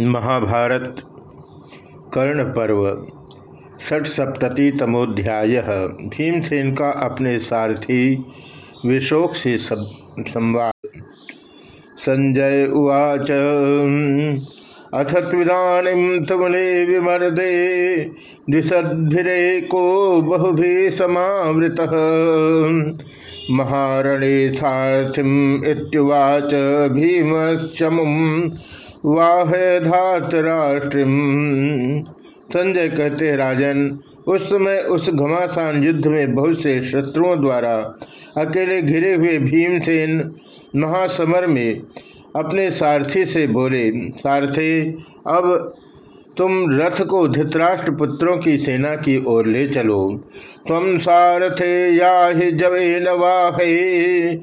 महाभारत, कर्ण पर्व, षट सप्तति तमोध्याय। भीमसेन का अपने सारथी विशोक से संवाद। संजय उवाच, अथ त्विदानीं तुमले विमर्दे द्विषद्भिरेको बहुभिः समावृतः। महारणे सारथिम् इत्युवाच भीमशमुम् वाह धातराष्ट्रिम संजय कहते, राजन, उस समय उस घमासान युद्ध में बहुत से शत्रुओं द्वारा अकेले घिरे हुए भीमसेन महासमर में अपने सारथी से बोले, सारथी, अब तुम रथ को धृतराष्ट्र पुत्रों की सेना की ओर ले चलो। तम सारथे या जवे नवाहे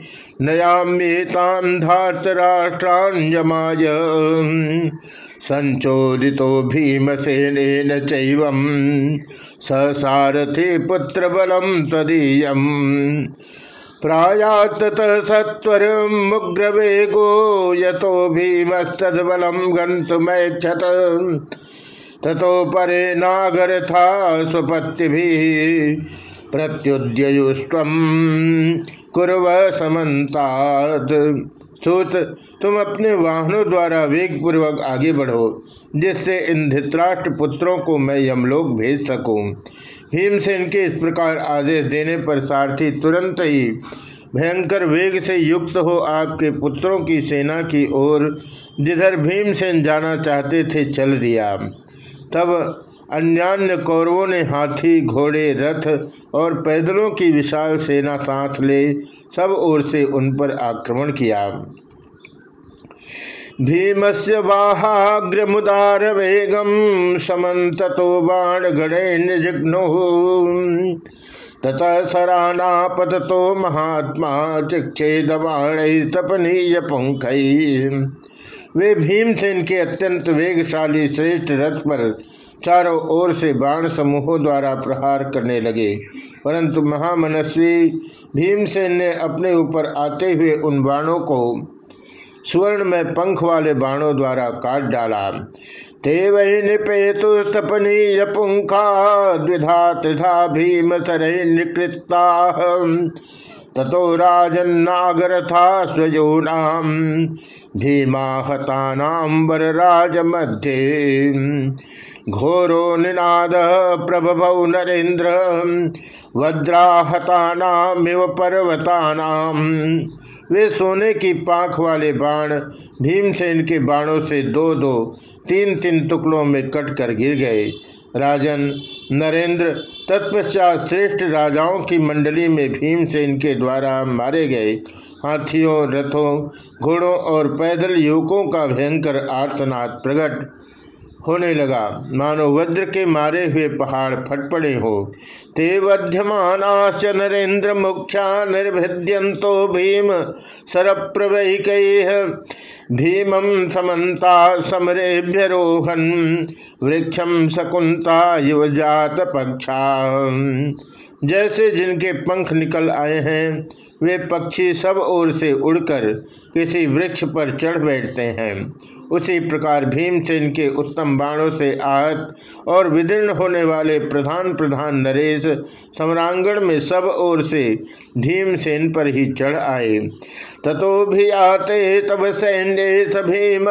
नयाम्येतान धातराष्ट्रांजमाय संचोदितो भीमसेन चैवम सारथि पुत्र बलम तदीयम। प्रायात सत्वर मुग्रवेगो यतो भीमस्तबलम गंतुमैक्षत ततो परे नागर था स्वपत्ति भी सूत, तुम अपने वाहनों द्वारा वेग पूर्वक आगे बढ़ो, जिससे इन धृतराष्ट्र पुत्रों को मैं यमलोक भेज सकूँ। भीमसेन के इस प्रकार आदेश देने पर सारथी तुरंत ही भयंकर वेग से युक्त हो आपके पुत्रों की सेना की ओर, जिधर भीमसेन जाना चाहते थे, चल दिया। तब अन्यान्य कौरवों ने हाथी, घोड़े, रथ और पैदलों की विशाल सेना साथ ले सब ओर से उन पर आक्रमण किया। भीमस्य मुदार वेगम समतो बाण गणे निजिघ्नो तथा सराना पततो महात्मा चिक्षेद बाण तपनीय पंख वे भीमसेन के अत्यंत वेगशाली श्रेष्ठ रथ पर चारों ओर से बाण समूहों द्वारा प्रहार करने लगे। परंतु महामनस्वी भीमसेन ने अपने ऊपर आते हुए उन बाणों को स्वर्ण में पंख वाले बाणों द्वारा काट डाला। ते वही निपेतु तपनीय पुंखा द्विधा त्रिधा भीम सर निकृता ततो राजन्नागर था स्वजोनाम भीमा हतानाम वर राज मध्य घोरो निनाद प्रभव नरेन्द्र, वज्राहतानामिव पर्वतानाम वे सोने की पाख वाले बाण, भीमसेन के बाणों से दो दो, तीन तीन टुकड़ों में कटकर गिर गए। राजन नरेंद्र तत्पश्चात श्रेष्ठ राजाओं की मंडली में भीम से इनके द्वारा मारे गए। हाथियों, रथों, घोड़ों और पैदल युवकों का भयंकर आर्तनाद प्रकट होने लगा। मानो वज्र के मारे हुए पहाड़ फट पड़े हो। ते वध्यमानाश्च नरेन्द्र मुख्या निर्भिद्यंतो भीम सरप्रवैक भीमं समन्ता समरेभ्यरोहन वृक्षम शकुंता युवजात पक्षा जैसे जिनके पंख निकल आए हैं, वे पक्षी सब ओर से उड़कर किसी वृक्ष पर चढ़ बैठते हैं। उसी प्रकार भीमसेन के उत्तम बाणों से आहत और विदीर्ण होने वाले प्रधान प्रधान नरेश सम्रांगण में सब ओर से भीमसेन पर ही चढ़ आए। तथो भी आते तब सैन्य भीम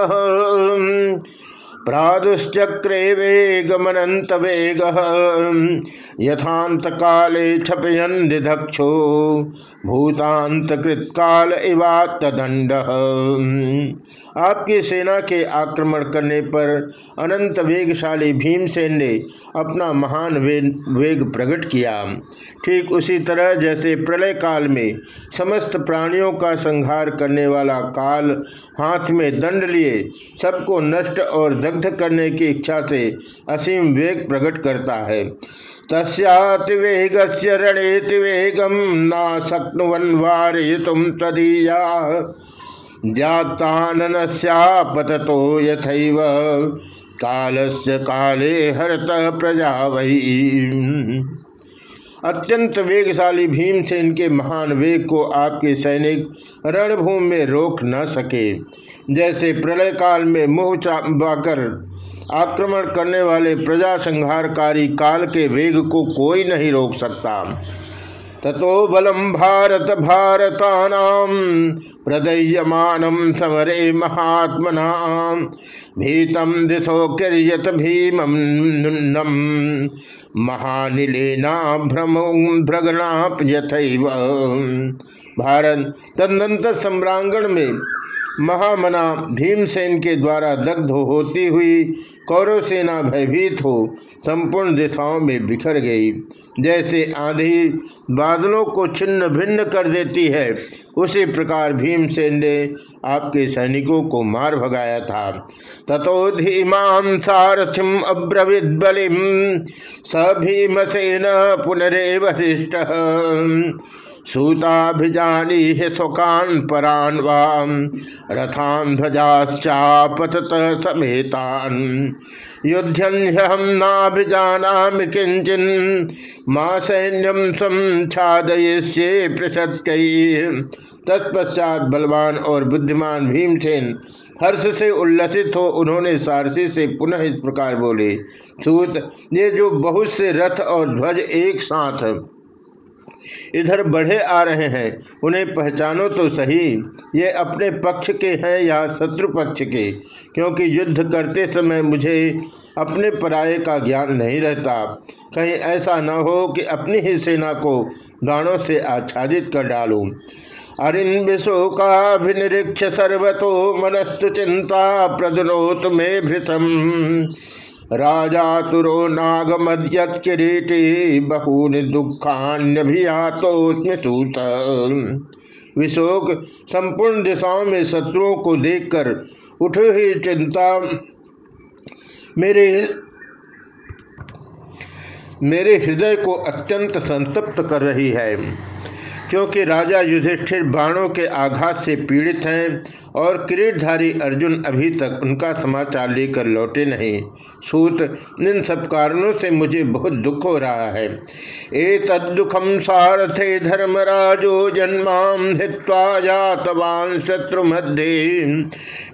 प्रादुश्चक्रे वेगमनंत वेग यथांत काले क्षपयन दिधक्षो भूतांत कृतकाल इवात दंड आपकी सेना के आक्रमण करने पर अनंत वेगशाली भीमसेन ने अपना महान वेग प्रकट किया। ठीक उसी तरह जैसे प्रलय काल में समस्त प्राणियों का संहार करने वाला काल हाथ में दंड लिए, सबको नष्ट और दग्ध करने की इच्छा से असीम वेग प्रकट करता है। तस्तिवेग से रणेतिवेगम ना शक्नुवन तुम तदीया। ज्ञाताननस्यापततो यथैव। कालस्य काले हरत प्रजा वही। अत्यंत वेगशाली भीम से इनके महान वेग को आपके सैनिक रणभूमि में रोक न सके। जैसे प्रलय काल में मुँह चाकर आक्रमण करने वाले प्रजा संहारकारी काल के वेग को कोई नहीं रोक सकता। ततो बलम भारत भारता प्रदय्यमानम समरे महात्मना। भीतम दिशो कियत भीमम नुन्नम महानिलेना भ्रम भ्रगणा यथ भारत तदनंतर सम्रांगण में महामना भीमसेन के द्वारा दग्ध होती हुई कौरव सेना भयभीत हो संपूर्ण दिशाओं में बिखर गई। जैसे आंधी बादलों को छिन्न भिन्न कर देती है, उसी प्रकार भीमसेन ने आपके सैनिकों को मार भगाया था। तथो धीमान सारथिम अब्रविद बलिम स भीमसेन पुनरेव हृष्ट। सूताभिजानी सुखान परान वाम रथान ध्वजाश्चापतत समेतान। युद्धम नाभिजाना किंचन माँ सैन्यम छादयिष्ये पृषद कई तत्पश्चात बलवान और बुद्धिमान भीमसेन हर्ष से उल्लसित हो उन्होंने सारसी से पुनः इस प्रकार बोले, सूत, ये जो बहुत से रथ और ध्वज एक साथ इधर बढ़े आ रहे हैं। उन्हें पहचानो तो सही। ये अपने पक्ष के हैं या शत्रु पक्ष के? क्योंकि युद्ध करते समय मुझे अपने पराये का ज्ञान नहीं रहता। कहीं ऐसा न हो कि अपनी ही सेना को बाणों से आच्छादित कर डालूं। अरिन विशोकाभिनिरीक्ष सर्वतो मनस्तु चिंता प्रदनोत में भृतम राजातुरो नागमद्यत किरीटी बहूनि दुखान्यभियातोस्मृत विशोक संपूर्ण दिशाओं में शत्रुओं को देखकर उठ ही चिंता, मेरे मेरे हृदय को अत्यंत संतप्त कर रही है, क्योंकि राजा युधिष्ठिर बाणों के आघात से पीड़ित हैं और किरीटधारी अर्जुन अभी तक उनका समाचार लेकर लौटे नहीं। सूत, इन सब कारणों से मुझे बहुत दुख हो रहा है। ए तदुखम सारथे धर्मराजो जन्माम हित्वा जातवान शत्रु मध्य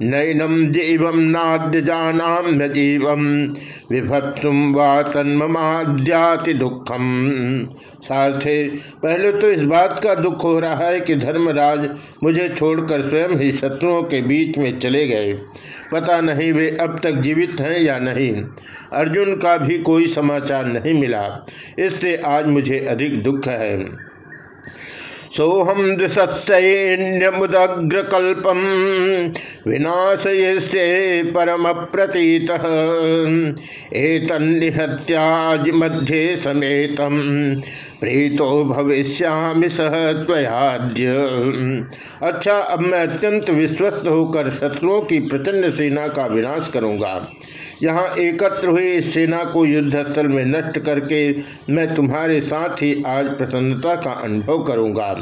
नैनम जीवम नाद्य जानाम न जीवम विभत्सुम व तन्मद्याति दुखम सारथे, पहले तो इस बात का दुख हो रहा है कि धर्मराज मुझे छोड़कर स्वयं ही शत्रुओं के बीच में चले गए। पता नहीं वे अब तक जीवित हैं या नहीं। अर्जुन का भी कोई समाचार नहीं मिला। इससे आज मुझे अधिक दुख है। सोहम द्विसत्यमुदग्रकल्पम विनाशयसे परम प्रतीत एतन्निहत्याज मध्ये समेत प्रीतो भविष्यामि सह त्वयाद्य अच्छा अब मैं अत्यंत विश्वस्त होकर शत्रुओं की प्रचंड सेना का विनाश करूँगा। यहाँ एकत्र हुए इस सेना को युद्धस्थल में नष्ट करके मैं तुम्हारे साथ ही आज प्रसन्नता का अनुभव करूँगा।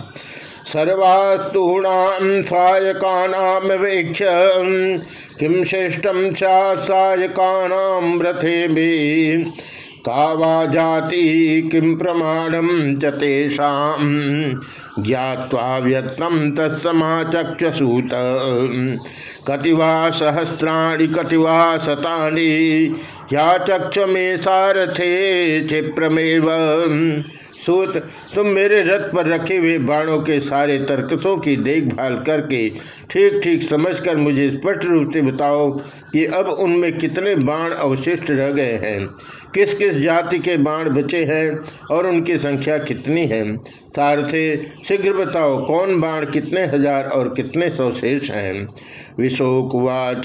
सर्वास्तूणाम सायकानाम वेक्ष किम श्रेष्ठम चा सायकानाम रथे कावा जाति किम प्रमाणम चेषा ज्ञावा व्यक्तम तत्समाचक्षसूत कतिवा सहस्राणि, कतिवा शतानि या चक्ष में सारथे क्षिप्रमेव सूत, तुम मेरे रथ पर रखे हुए बाणों के सारे तर्कसों की देखभाल करके ठीक ठीक समझकर मुझे स्पष्ट रूप से बताओ कि अब उनमें कितने बाण अवशिष्ट रह गए हैं। किस किस जाति के बाण बचे हैं और उनकी संख्या कितनी है? सारथे, शीघ्र बताओ कौन बाण कितने हज़ार और कितने सौ शेष हैं? विशोकवाच,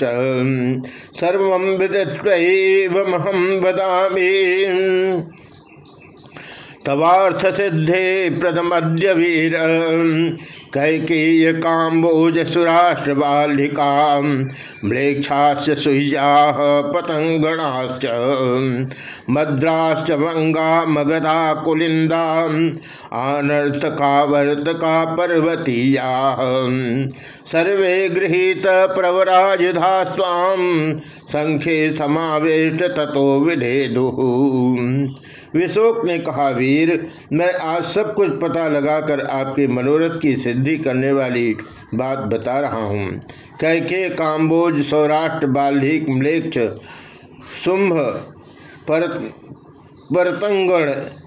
सर्व विदत्वहम बदामी तवार्थ सिद्धे प्रथमद्य वीर। कैकेय काम्बोज सुराष्ट्र बालिका म्लेक्षाश्च सुजा पतंगणाश्च मद्राश्च मंगा मगधा कुलिंदा आनर्तकावर्तका पर्वतीया सर्वे गृहीत प्रवराजुधा स्वाम संख्ये समावेश ततो विधेदु। विशोक ने कहा, वीर, मैं आज सब कुछ पता लगाकर आपके मनोरथ की सिद्धि करने वाली बात बता रहा हूँ। कैके काम्बोज सौराष्ट्र बाल्धिक म्लेक्ष शुंभ पर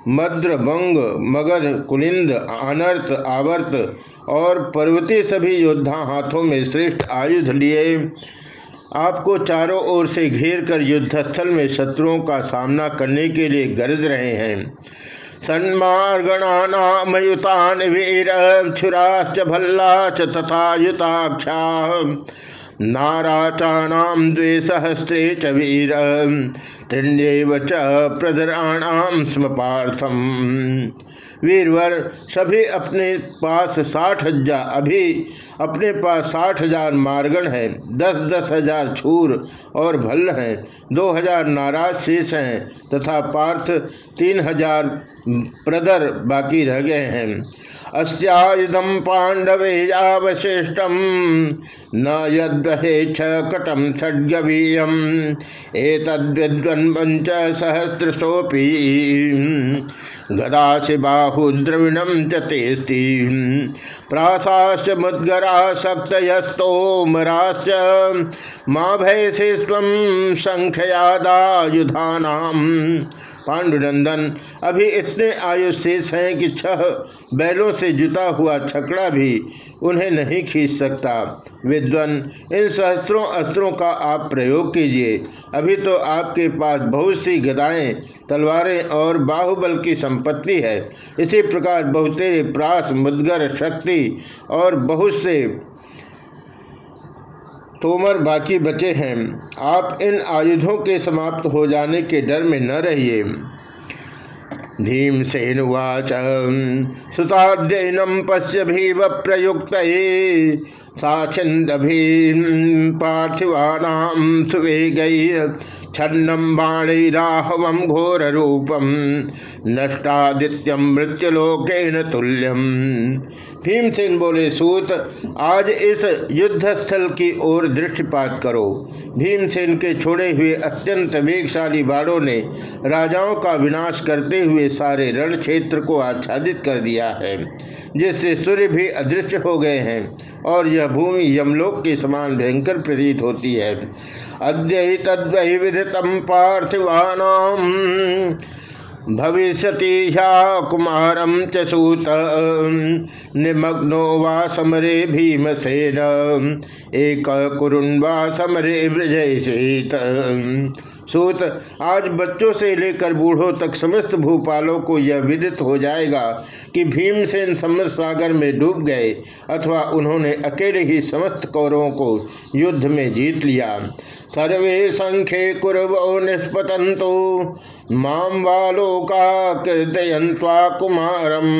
मद्र बंग मगध कुलिंद अनर्थ आवर्त और पर्वती सभी योद्धा हाथों में श्रेष्ठ आयुध लिए। आपको चारों ओर से घेर कर युद्धस्थल में शत्रुओं का सामना करने के लिए गरज रहे हैं। सन्मार्गणानामयुतान वीर क्षुराश्च भल्लाच तथा युताक्षा नाराचाणाम द्वेसहस्रे च वीर। त्रिण्यव च प्रदराणाम स्म पार्थम वीरवर, सभी अपने पास साठ हज़ार अभी अपने पास साठ हज़ार मार्गण है। दस दस हज़ार छूर और भल्ल हैं। दो हज़ार नाराज़ शेष हैं तथा पार्थ तीन हज़ार प्रदर बाकी रह गए हैं। अस्यायुधम पांडवे अवशिष्टम न यदहे छकटम षड्गवीयम एतद्विद्वन्वंच सहस्रशोपी गदा से बाहु द्रविणम चतेस्ती प्रासाश्च मुद्गरा सप्तयस्तोमराश्च माँ भय से स्व संख्यादायुधानाम पांडुनंदन, अभी इतने आयु शेष हैं कि छह बैलों से जुता हुआ छकड़ा भी उन्हें नहीं खींच सकता। विद्वन, इन सहस्त्रों अस्त्रों का आप प्रयोग कीजिए। अभी तो आपके पास बहुत सी गदाएँ, तलवारें और बाहुबल की संपत्ति है। इसी प्रकार बहुतेरे प्रास, मुदगर, शक्ति और बहुत से तोमर बाकी बचे हैं। आप इन आयुधों के समाप्त हो जाने के डर में न रहिए। भीमसेनुवाच सुताद्यनम पश्य भीव प्रयुक्त साछंदभी पार्थिवानाम सुवेगै। छन्नम बाणैराहवम घोर रूपम नष्टादित्यम मृत्युलोकेन तुल्यम। भीमसेन बोले, सूत, आज इस युद्ध स्थल की ओर दृष्टिपात करो। भीमसेन के छोड़े हुए अत्यंत वेगशाली बाणों ने राजाओं का विनाश करते हुए सारे रण क्षेत्र को आच्छादित कर दिया है, जिससे सूर्य भी अदृश्य हो गए हैं और यह भूमि यमलोक के समान भयंकर प्रतीत होती है। अद्य तद्वि विदितम पार्थिवानाम भविष्यति कुमारम च सूत निमग्नो वा समरे भीमसेन, एक कुरुन वा समरे ब्रजयसेत सूत, आज बच्चों से लेकर बूढ़ों तक समस्त भूपालों को यह विदित हो जाएगा कि भीमसेन समुद्र सागर में डूब गए अथवा उन्होंने अकेले ही समस्त कौरवों को युद्ध में जीत लिया। सर्वे संख्ये कुरवो निष्पतंतो माम वालोका कीर्तयंत्वा कुमारम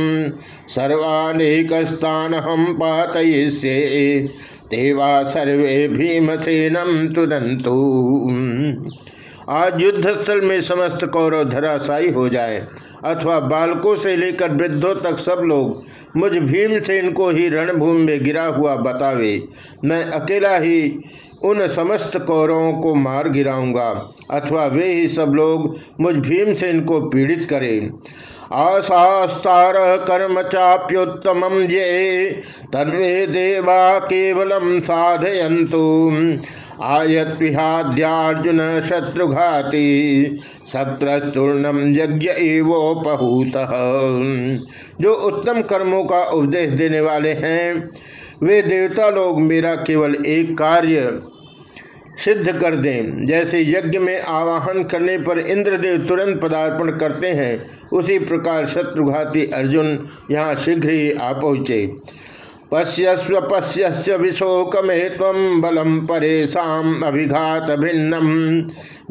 सर्वानेक स्थान हम पात तेवा सर्वे भीमसेनम तुरंतु आज युद्ध स्थल में समस्त कौरव धराशायी हो जाए, अथवा बालकों से लेकर वृद्धों तक सब लोग मुझ भीमसेन को ही रणभूमि में गिरा हुआ बतावे। मैं अकेला ही उन समस्त कौरवों को मार गिराऊँगा, अथवा वे ही सब लोग मुझ भीमसेन को पीड़ित करें। आशास्तार कर्म चाप्युत्तम ये, तन्वे देवा केवलम साधयंतु आयत विहाद्यार्जुन शत्रुघाती। सत्रस्तूर्णम यज्ञ एवोपहूत। जो उत्तम कर्मों का उपदेश देने वाले हैं, वे देवता लोग मेरा केवल एक कार्य सिद्ध कर दें। जैसे यज्ञ में आवाहन करने पर इंद्रदेव तुरंत पदार्पण करते हैं, उसी प्रकार शत्रुघाती अर्जुन यहाँ शीघ्र ही आ पहुँचे। पश्यस्व पश्य विशोक में तम बलम परेशा अभिघात भिन्नम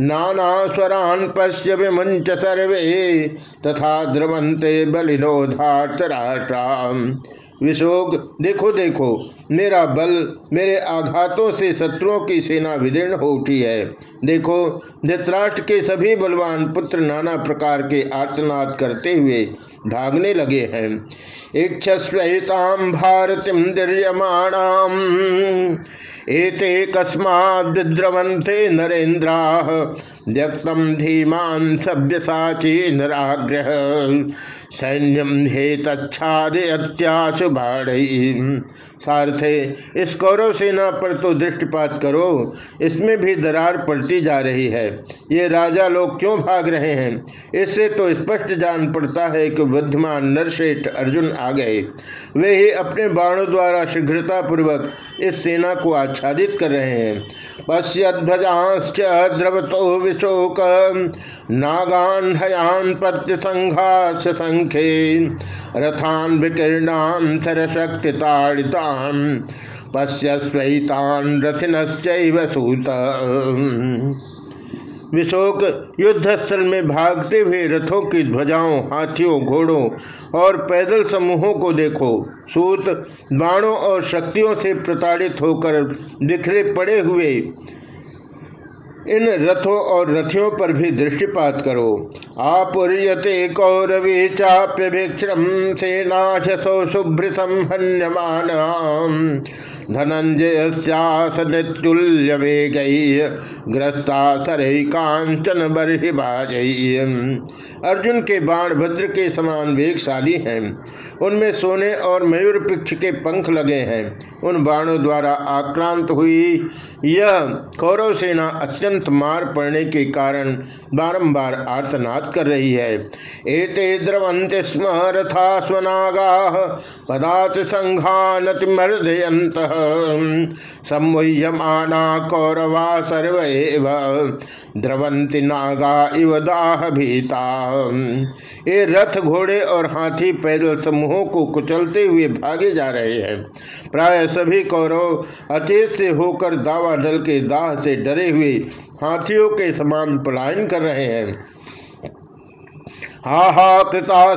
नाना स्वरान पश्य विमुंच सर्वे, तथा द्रवंते बलिनो धातराष्ट्रा विशोक, देखो देखो, मेरा बल मेरे आघातों से शत्रुओं की सेना विदीर्ण हो उठी है। देखो, धृतराष्ट्र के सभी बलवान पुत्र नाना प्रकार के आर्तनाद करते हुए भागने लगे हैं। इक्षस्वताम भारतीम दीर्यमाणाम एते कस्माद्रवंते नरेन्द्रा। व्यक्तम धीमान सभ्य साची नराग्रह। सैन्यम हे तच्छादत्याशु सारथे, इस कौरव सेना पर तो दृष्टिपात करो। इसमें भी दरार पड़ती जा रही है। ये राजा लोग क्यों भाग रहे हैं? इससे तो स्पष्ट जान पड़ता है कि बुद्धिमान नरश्रेष्ठ अर्जुन आ गए। वे ही अपने बाणों द्वारा शीघ्रता पूर्वक इस सेना को आच्छादित कर रहे हैं। पश्यध्वजाश्च द्रवतो विशोक, नागान हयान प्रत्यसंघास रथान विकीर्णान सरशक्ति ताड़ितान पश्यस्वैतान रथिनश्चैव सूत। विशोक युद्धस्थल में भागते हुए रथों की ध्वजाओं, हाथियों, घोड़ों और पैदल समूहों को देखो। सूत बाणों और शक्तियों से प्रताड़ित होकर बिखरे पड़े हुए इन रथों और रथियों पर भी दृष्टिपात करो। आपुर्यते कौरवी चाप्य भिक्षम सेनाशसो शुभ्र संहन्यमान धनंजय ग्रस्ता सरही कांचन बरहि अर्जुन के बाण भद्र के समान वेगशाली हैं। उनमें सोने और मयूर पिक्ष के पंख लगे हैं। उन बाणों द्वारा आक्रांत हुई यह कौरव सेना अत्यंत मार पड़ने के कारण बारंबार आर्तनाद कर रही है। एते द्रवंत स्म रथा स्वनागा पदात संघानति मर्दयंत सम्मुह्यमाना कौरवा सर्व द्रवंति नागा इव दाह भीता। ये रथ घोड़े और हाथी पैदल समूहों को कुचलते हुए भागे जा रहे हैं। प्राय सभी कौरव अतीत से होकर दावा दल के दाह से डरे हुए हाथियों के समान पलायन कर रहे हैं। हा हा कृता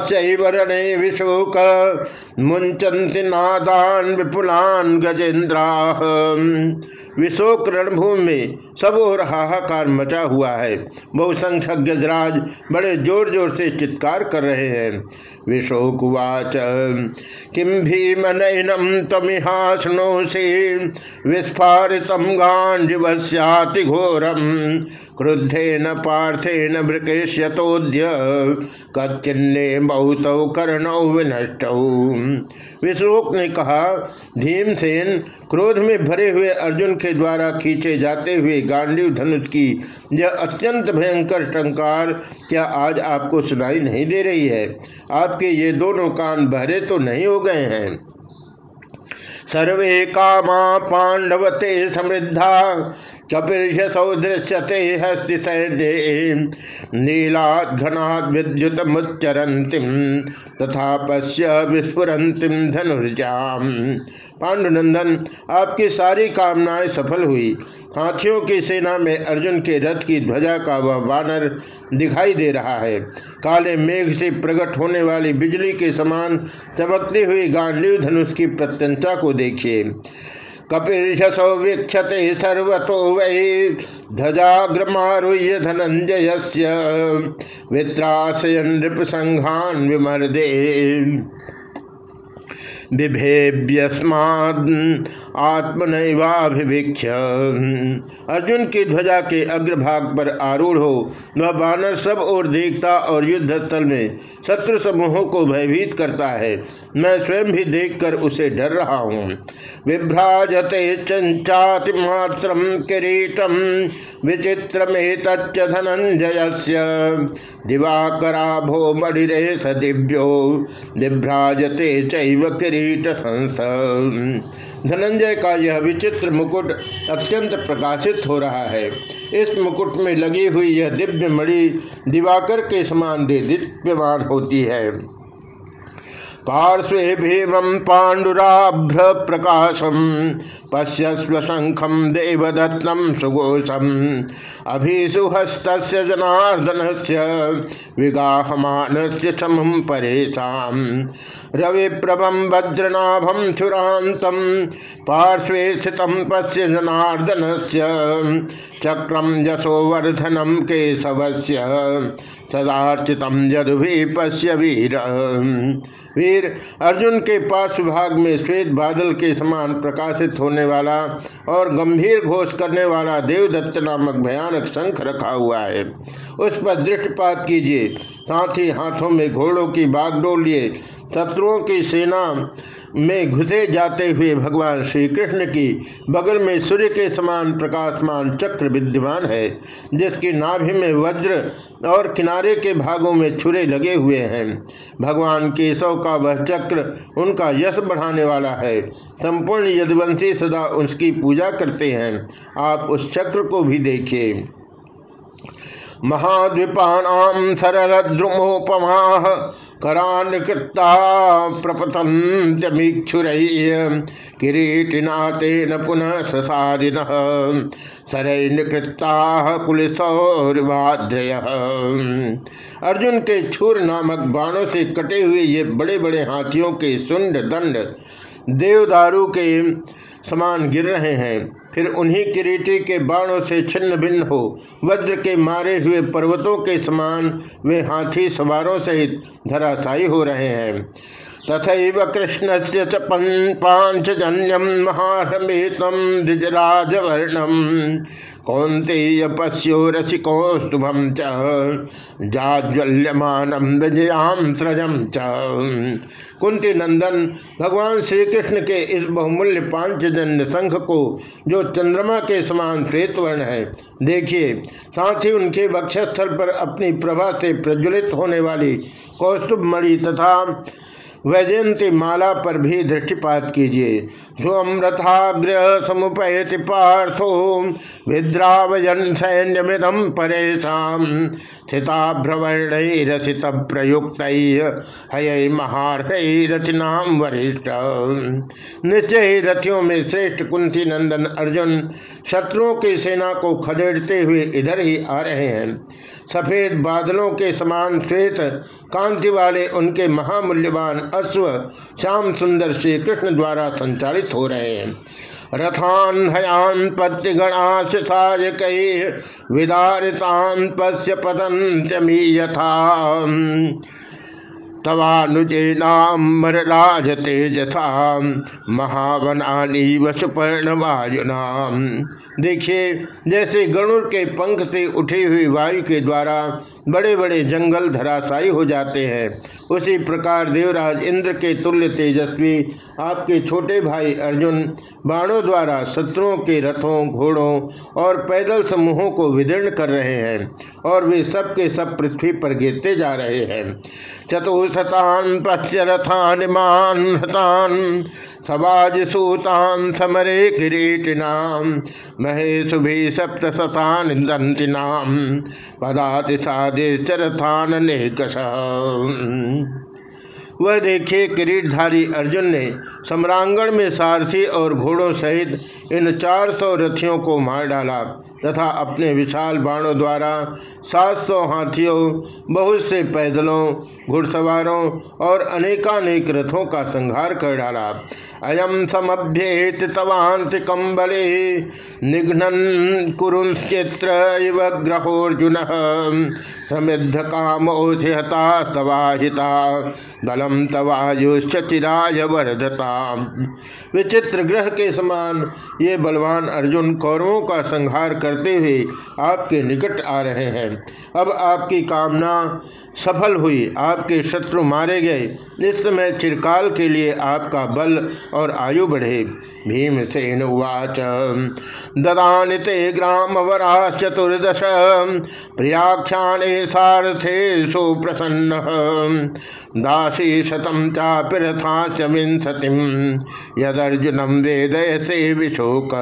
विशोक। मुंचंति नादान विपुलान गजेन्द्रा। विशोक रणभूमि में सब और हाहाकार मचा हुआ है। बहुसंख्यक गजराज बड़े ज़ोर ज़ोर से चित्कार कर रहे हैं। विशोकुवाच किम भीमनयनम तमिहाशनोषि विस्फारितम गांडिवस्याति घोरम क्रुद्धे न क्रुद्धेन पार्थेन भृकेश्यतोद्य कच्चिन्ने बहुत कर्णौ विनष्ट। विश्वोक ने कहा, भीमसेन क्रोध में भरे हुए अर्जुन के द्वारा खींचे जाते हुए गांडीव धनुष की यह अत्यंत भयंकर टंकार क्या आज आपको सुनाई नहीं दे रही है? आपके ये दोनों कान बहरे तो नहीं हो गए हैं? सर्वे कामा पांडवते समृद्धा। कपिर्यसौ दृश्यते हस्ति सैन्य नीलाध्वनाद विद्युत मुच्चरंतिम तथा पश्य विस्फुरंतिम धनुर्जाम। पांडुनंदन आपकी सारी कामनाएँ सफल हुई। हाथियों की सेना में अर्जुन के रथ की ध्वजा का वह वानर दिखाई दे रहा है। काले मेघ से प्रकट होने वाली बिजली के समान चमकती हुई गांडीव धनुष की प्रत्यंता को देखिए कपिशसौ वीक्षते सर्वतो वै ध्वजाग्रमारुह्य धनंजय वित्राशयन नृपसंघान विमर्दे। बिभेव्यस्माद आत्मनैवाभिभिक्ष अर्जुन की ध्वजा के अग्रभाग पर आरूढ़ हो, वह बानर सब और देखता और युद्ध स्थल में शत्रु समूहों को भयभीत करता है। मैं स्वयं भी देखकर उसे डर रहा हूँ। विभ्राजते चंचाति मात्र किरीटम विचित्रमेत धनंजय दिवाकराभो मणिरे स दिव्यो, दिभ्राजते चैव किरीट संस धनंजय का यह विचित्र मुकुट अत्यंत प्रकाशित हो रहा है। इस मुकुट में लगी हुई यह दिव्य मणि दिवाकर के समान दे दिव्यमान होती है। पार्श्वे भीम पाण्डुराभ्र प्रकाशम पश्यस्व शंखम देवदत्तम सुघोषम अभिसुहस्त जनार्दन से विगाहमान से समम परेशा रविप्रभम वज्रनाभम चुरातम पार्श्वे स्थित पश्य जनार्दन से चक्रम यशोवर्धनम केशवस्य सदार्चित यदुभी पश्य वीर वीर अर्जुन के पास भाग में श्वेत बादल के समान प्रकाशित होने वाला और गंभीर घोष करने वाला देवदत्त नामक भयानक शंख रखा हुआ है। उस पर दृष्टिपात कीजिए। साथ ही हाथों में घोड़ों की बागडोर लिए शत्रुओं की सेना में घुसे जाते हुए भगवान श्री कृष्ण की बगल में सूर्य के समान प्रकाशमान चक्र विद्यमान है, जिसकी नाभि में वज्र और किनारे के भागों में छुरे लगे हुए हैं। भगवान केशव का वह चक्र उनका यश बढ़ाने वाला है। संपूर्ण यदवंशी सदा उसकी पूजा करते हैं। आप उस चक्र को भी देखिए। महाद्वीपानाम सरल द्रुमोपमा करान्कृता प्रपतंत्यमीक्षुर किरीटिना तेन पुनः ससादिन सरैनकृता कुलसौरवाद्रय अर्जुन के छुर नामक बाणों से कटे हुए ये बड़े बड़े हाथियों के सुंड दंड देवदारू के समान गिर रहे हैं। फिर उन्हीं किरीटी के बाणों से छिन्न भिन्न हो, वज्र के मारे हुए पर्वतों के समान वे हाथी सवारों सहित धराशायी हो रहे हैं। तथा कृष्ण से पांचजन्यम महारमेतम द्विजराजवर्णम कौंते पश्यो रसिकोस्तुभम चाज्वल्यमानम विजयाम सृजम च। कुंती नंदन भगवान श्री कृष्ण के इस बहुमूल्य पांचजन्य संघ को, जो चंद्रमा के समान श्वेतवर्ण है, देखिए, साथ ही उनके वक्षस्थल पर अपनी प्रभा से प्रज्वलित होने वाली कौस्तुभ मणि तथा वैजयंती माला पर भी दृष्टिपात कीजिए। स्वमृथाग्र समुपयति पार्थो विद्रावयन सैन्यमिदम परेशान स्थिता भ्रवणरसित प्रयुक्त हय महारथिनाम वरिष्ठ। निश्चय ही रथियों में श्रेष्ठ कुंती नंदन अर्जुन शत्रुओं की सेना को खदेड़ते हुए इधर ही आ रहे हैं। सफ़ेद बादलों के समान श्वेत, कांति वाले उनके महामूल्यवान अश्व श्याम सुंदर श्री कृष्ण द्वारा संचालित हो रहे हैं। रथान हयान पत्य पत्यगणाश सायक विदारितान पश्य पतंत्यमी यथा तवानुजेनामरराज तेजसा महावनानी वसुपर्णवायुना देखिए, जैसे गणुर के पंख से उठी हुई वायु के द्वारा बड़े बड़े जंगल धराशायी हो जाते हैं, उसी प्रकार देवराज इंद्र के तुल्य तेजस्वी, आपके छोटे भाई अर्जुन, बाणों द्वारा शत्रुओं के रथों, घोड़ों और पैदल समूहों को विदीर्ण कर रहे हैं और वे सब के सब पृथ्वी पर गिरते जा रहे हैं। चतुशतान पश्य रथान मान हतान। सबाज सूतान, समरे किरीटिनाम। महेशु भी सप्त शतान दंतिनाम पदाति साधे चरथान नेकश वह देखे किरीटधारी अर्जुन ने सम्रांगण में सारथी और घोड़ों सहित इन चार सौ रथियों को मार डाला। तथा अपने विशाल बाणों द्वारा सात सौ हाथियों, बहुत से पैदलों, घुड़सवारों और अनेकानेक रथों का संहार कर डाला। अयम समभ्येत तवांत कम्बले निघ्नन कुरुचित्र ग्रहोर्जुन समृद्ध काम कामोषहता तवाहिता। बलम तवायुश्च चिराय वर्धता। विचित्र ग्रह के समान ये बलवान अर्जुन कौरवों का संहार करते हुए आपके निकट आ रहे हैं। अब आपकी कामना सफल हुई, आपके शत्रु मारे गए। इस समय चिरकाल के लिए आपका बल और आयु बढ़े। भीमसेन उवाच ददानि ते वरा चतुर्दश, प्रियाख्याने सारथे सुप्रसन्न दासी शतम चापिरथाच विंशतिम यदर्जुनम वेदय से विशोक।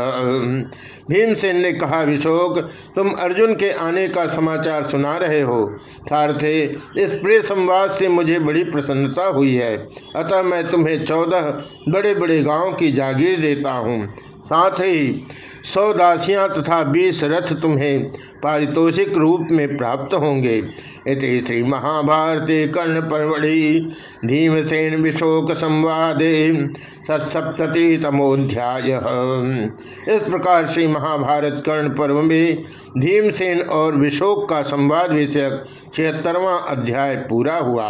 भीमसेन ने कहा विशोक तुम अर्जुन के आने का समाचार सुना रहे हो। सारथे, इस प्रिय संवाद से मुझे बड़ी प्रसन्नता हुई है। अतः मैं तुम्हें चौदह बड़े बड़े गाँव की जागीर देता हूँ। साथ ही सौ दासियाँ तथा बीस रथ तुम्हें पारितोषिक रूप में प्राप्त होंगे। इति श्री महाभारती कर्ण परवड़ी भीमसेन विशोक संवादे सत्सप्तति तमोध्याय इस प्रकार श्री महाभारत कर्ण पर्व में भीमसेन और विशोक का संवाद विषयक छिहत्तरवां अध्याय पूरा हुआ।